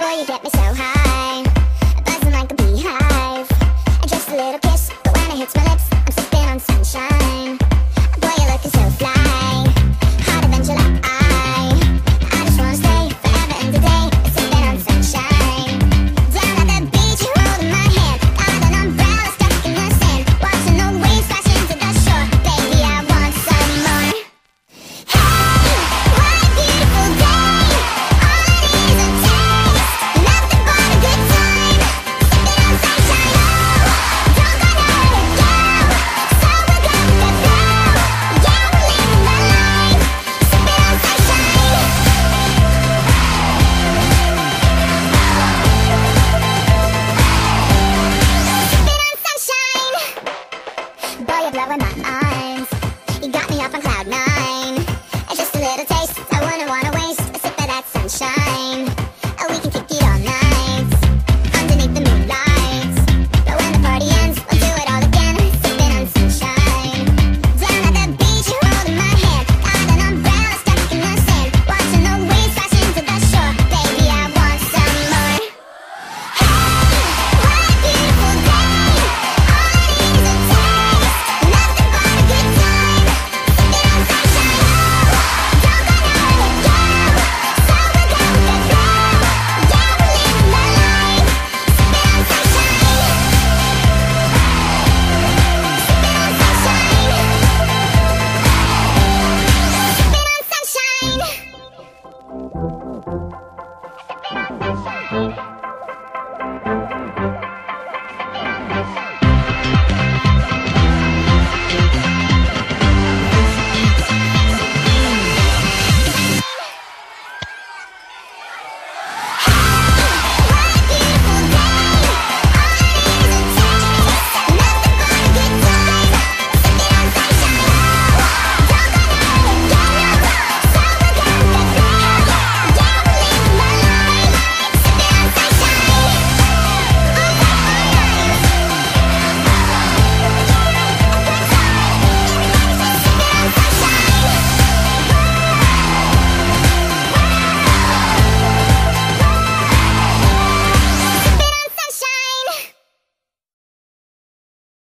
Boy, you get me so high. Buzzing like a beehive. Just a little kiss But when it hits my lips blow in my eyes. You got me up on cloud nine.